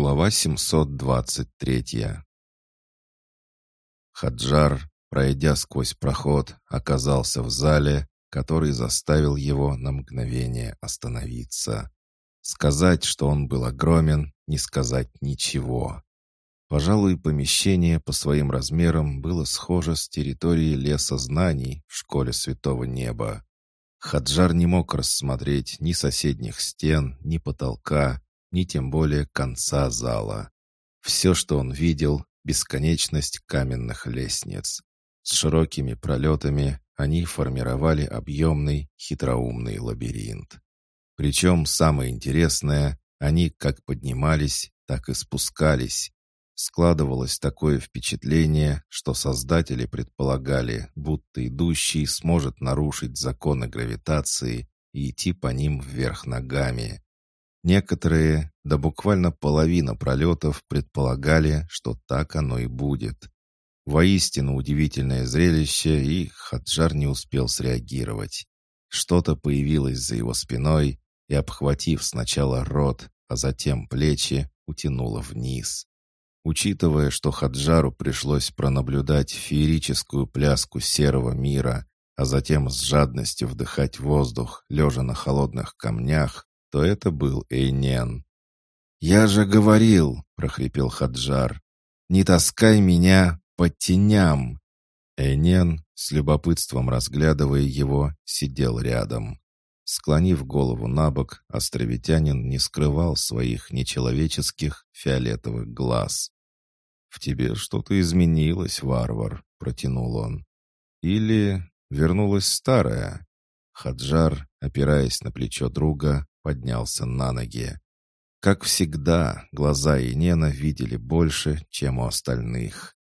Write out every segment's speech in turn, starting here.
Глава 723 Хаджар, пройдя сквозь проход, оказался в зале, который заставил его на мгновение остановиться. Сказать, что он был огромен, не сказать ничего. Пожалуй, помещение по своим размерам было схоже с территорией леса знаний в школе Святого Неба. Хаджар не мог рассмотреть ни соседних стен, ни потолка, ни тем более конца зала. Все, что он видел, — бесконечность каменных лестниц. С широкими пролетами они формировали объемный, хитроумный лабиринт. Причем самое интересное, они как поднимались, так и спускались. Складывалось такое впечатление, что создатели предполагали, будто идущий сможет нарушить законы гравитации и идти по ним вверх ногами. Некоторые, да буквально половина пролетов, предполагали, что так оно и будет. Воистину удивительное зрелище, и Хаджар не успел среагировать. Что-то появилось за его спиной и, обхватив сначала рот, а затем плечи, утянуло вниз. Учитывая, что Хаджару пришлось пронаблюдать феерическую пляску серого мира, а затем с жадностью вдыхать воздух, лежа на холодных камнях, то это был Эйнен. «Я же говорил!» — прохрипел Хаджар. «Не таскай меня по теням!» Эйнен, с любопытством разглядывая его, сидел рядом. Склонив голову на бок, островитянин не скрывал своих нечеловеческих фиолетовых глаз. «В тебе что-то изменилось, варвар», — протянул он. «Или вернулась старая?» Хаджар, опираясь на плечо друга, поднялся на ноги. Как всегда, глаза Инена видели больше, чем у остальных.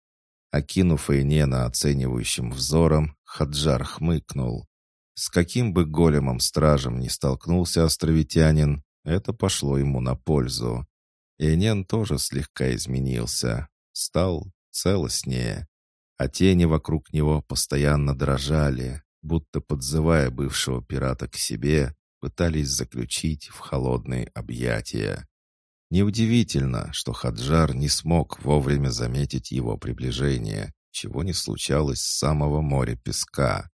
Окинув Инена оценивающим взором, Хаджар хмыкнул. С каким бы големом-стражем ни столкнулся островитянин, это пошло ему на пользу. Инен тоже слегка изменился, стал целостнее, а тени вокруг него постоянно дрожали, будто подзывая бывшего пирата к себе пытались заключить в холодные объятия. Неудивительно, что Хаджар не смог вовремя заметить его приближение, чего не случалось с самого моря песка.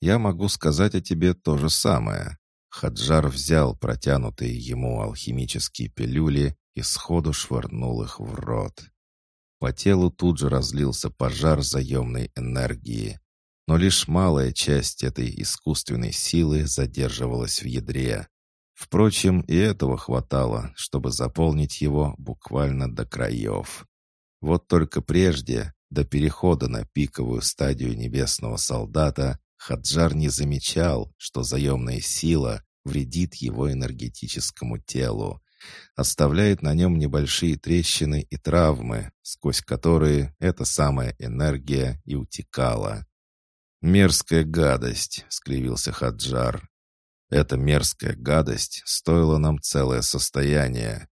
«Я могу сказать о тебе то же самое». Хаджар взял протянутые ему алхимические пилюли и сходу швырнул их в рот. По телу тут же разлился пожар заемной энергии но лишь малая часть этой искусственной силы задерживалась в ядре. Впрочем, и этого хватало, чтобы заполнить его буквально до краев. Вот только прежде, до перехода на пиковую стадию небесного солдата, Хаджар не замечал, что заемная сила вредит его энергетическому телу, оставляет на нем небольшие трещины и травмы, сквозь которые эта самая энергия и утекала. «Мерзкая гадость», — скривился Хаджар. «Эта мерзкая гадость стоила нам целое состояние.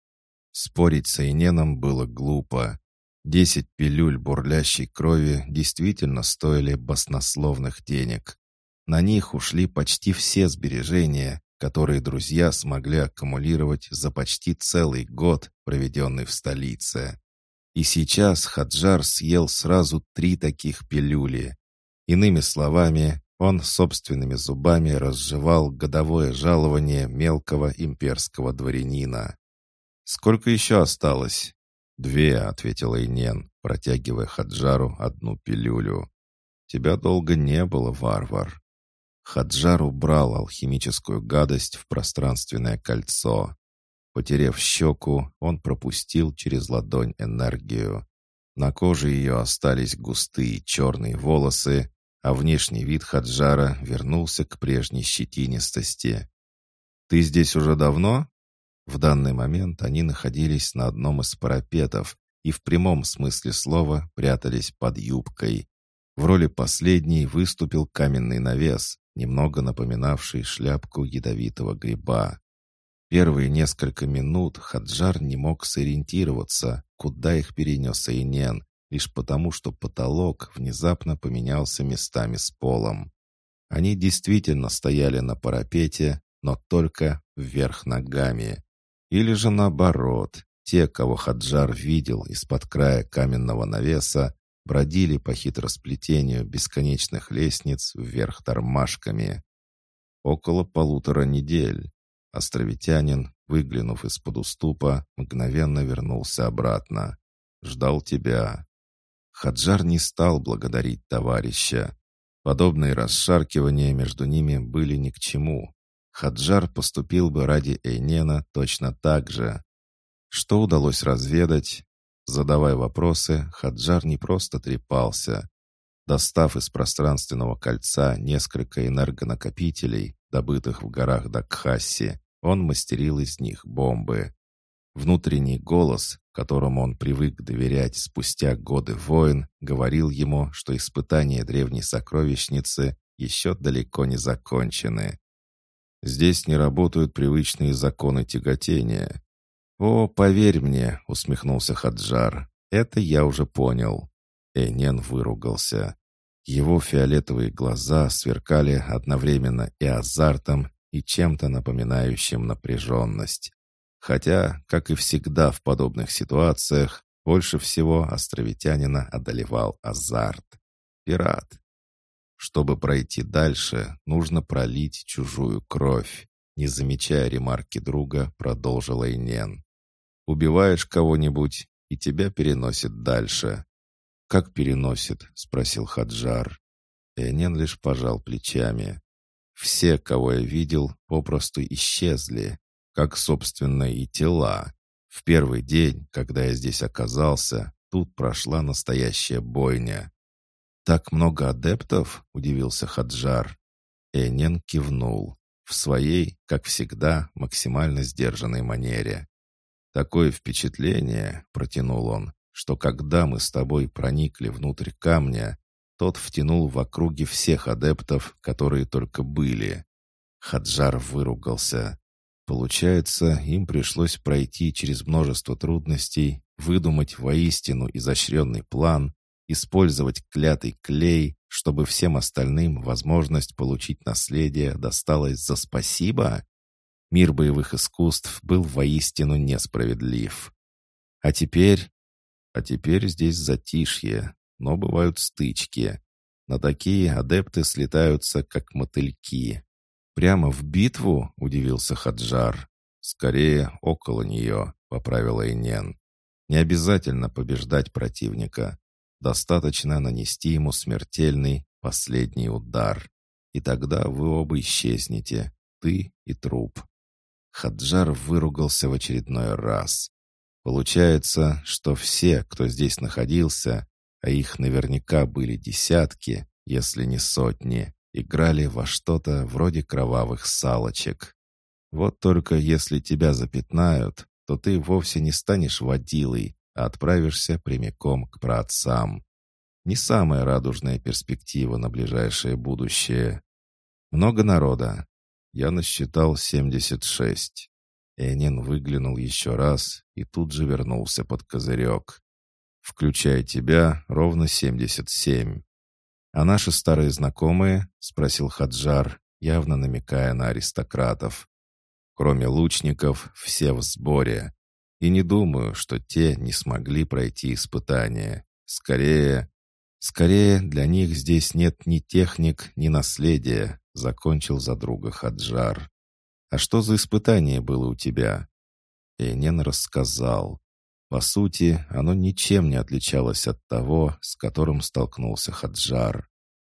Спорить с Айненом было глупо. Десять пилюль бурлящей крови действительно стоили баснословных денег. На них ушли почти все сбережения, которые друзья смогли аккумулировать за почти целый год, проведенный в столице. И сейчас Хаджар съел сразу три таких пилюли. Иными словами, он собственными зубами разжевал годовое жалование мелкого имперского дворянина. «Сколько еще осталось?» «Две», — ответил Инен, протягивая Хаджару одну пилюлю. «Тебя долго не было, варвар». Хаджар убрал алхимическую гадость в пространственное кольцо. Потерев щеку, он пропустил через ладонь энергию. На коже ее остались густые черные волосы, а внешний вид Хаджара вернулся к прежней щетинистости. «Ты здесь уже давно?» В данный момент они находились на одном из парапетов и в прямом смысле слова прятались под юбкой. В роли последней выступил каменный навес, немного напоминавший шляпку ядовитого гриба. Первые несколько минут Хаджар не мог сориентироваться, куда их перенес Айнен, лишь потому, что потолок внезапно поменялся местами с полом. Они действительно стояли на парапете, но только вверх ногами. Или же наоборот, те, кого Хаджар видел из-под края каменного навеса, бродили по хитросплетению бесконечных лестниц вверх тормашками. Около полутора недель. Островитянин, выглянув из-под уступа, мгновенно вернулся обратно. «Ждал тебя». Хаджар не стал благодарить товарища. Подобные расшаркивания между ними были ни к чему. Хаджар поступил бы ради Эйнена точно так же. Что удалось разведать? Задавая вопросы, Хаджар не просто трепался. Достав из пространственного кольца несколько энергонакопителей, добытых в горах Дакхасси, он мастерил из них бомбы. Внутренний голос, которому он привык доверять спустя годы войн, говорил ему, что испытания древней сокровищницы еще далеко не закончены. Здесь не работают привычные законы тяготения. «О, поверь мне», — усмехнулся Хаджар, — «это я уже понял». Эйнен выругался. Его фиолетовые глаза сверкали одновременно и азартом, и чем-то напоминающим напряженность. Хотя, как и всегда в подобных ситуациях, больше всего островитянина одолевал азарт. Пират. Чтобы пройти дальше, нужно пролить чужую кровь. Не замечая ремарки друга, продолжил Эйнен. «Убиваешь кого-нибудь, и тебя переносит дальше». «Как переносит?» — спросил Хаджар. Эйнен лишь пожал плечами. Все, кого я видел, попросту исчезли, как, собственно, и тела. В первый день, когда я здесь оказался, тут прошла настоящая бойня. «Так много адептов?» — удивился Хаджар. Энен кивнул. В своей, как всегда, максимально сдержанной манере. «Такое впечатление», — протянул он, «что когда мы с тобой проникли внутрь камня, тот втянул в округе всех адептов, которые только были. Хаджар выругался. Получается, им пришлось пройти через множество трудностей, выдумать воистину изощренный план, использовать клятый клей, чтобы всем остальным возможность получить наследие досталась за спасибо? Мир боевых искусств был воистину несправедлив. А теперь... А теперь здесь затишье, но бывают стычки. На такие адепты слетаются, как мотыльки. «Прямо в битву?» — удивился Хаджар. «Скорее, около нее», — поправила Инен. «Не обязательно побеждать противника. Достаточно нанести ему смертельный последний удар. И тогда вы оба исчезнете, ты и труп». Хаджар выругался в очередной раз. Получается, что все, кто здесь находился, а их наверняка были десятки, если не сотни, играли во что-то вроде кровавых салочек. Вот только если тебя запятнают, то ты вовсе не станешь водилой, а отправишься прямиком к праотцам. Не самая радужная перспектива на ближайшее будущее. Много народа. Я насчитал 76. Энин выглянул еще раз и тут же вернулся под козырек включая тебя, ровно семьдесят семь. А наши старые знакомые?» — спросил Хаджар, явно намекая на аристократов. «Кроме лучников, все в сборе. И не думаю, что те не смогли пройти испытание. Скорее...» «Скорее, для них здесь нет ни техник, ни наследия», — закончил за друга Хаджар. «А что за испытание было у тебя?» Энен рассказал. По сути, оно ничем не отличалось от того, с которым столкнулся Хаджар.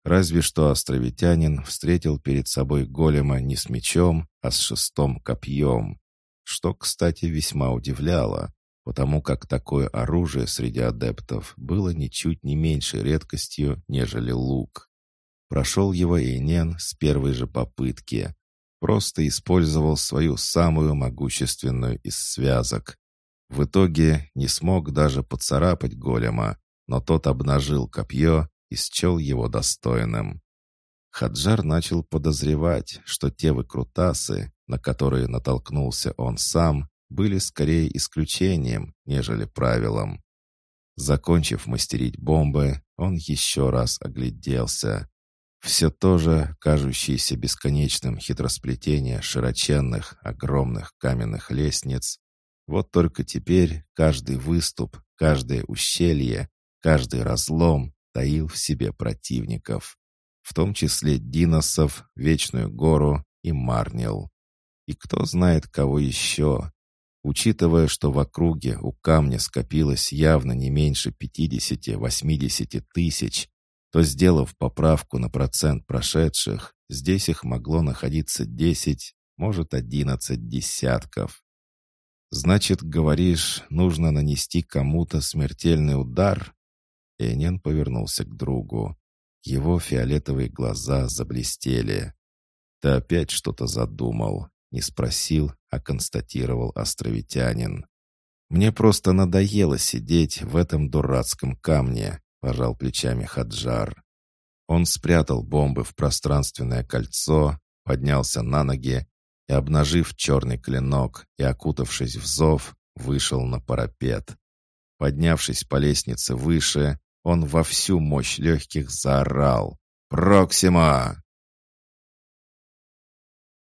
Разве что островитянин встретил перед собой голема не с мечом, а с шестом копьем. Что, кстати, весьма удивляло, потому как такое оружие среди адептов было ничуть не меньшей редкостью, нежели лук. Прошел его Эйнен с первой же попытки. Просто использовал свою самую могущественную из связок, в итоге не смог даже поцарапать голема, но тот обнажил копье и счел его достойным. Хаджар начал подозревать, что те выкрутасы, на которые натолкнулся он сам, были скорее исключением, нежели правилом. Закончив мастерить бомбы, он еще раз огляделся. Все то же, кажущееся бесконечным хитросплетение широченных, огромных каменных лестниц, Вот только теперь каждый выступ, каждое ущелье, каждый разлом таил в себе противников, в том числе Диносов, Вечную Гору и Марнил. И кто знает, кого еще. Учитывая, что в округе у камня скопилось явно не меньше 50-80 тысяч, то, сделав поправку на процент прошедших, здесь их могло находиться 10, может, 11 десятков. «Значит, говоришь, нужно нанести кому-то смертельный удар?» Энен повернулся к другу. Его фиолетовые глаза заблестели. «Ты опять что-то задумал?» Не спросил, а констатировал островитянин. «Мне просто надоело сидеть в этом дурацком камне», пожал плечами Хаджар. Он спрятал бомбы в пространственное кольцо, поднялся на ноги и, обнажив черный клинок и окутавшись в зов, вышел на парапет. Поднявшись по лестнице выше, он во всю мощь легких заорал. «Проксима!»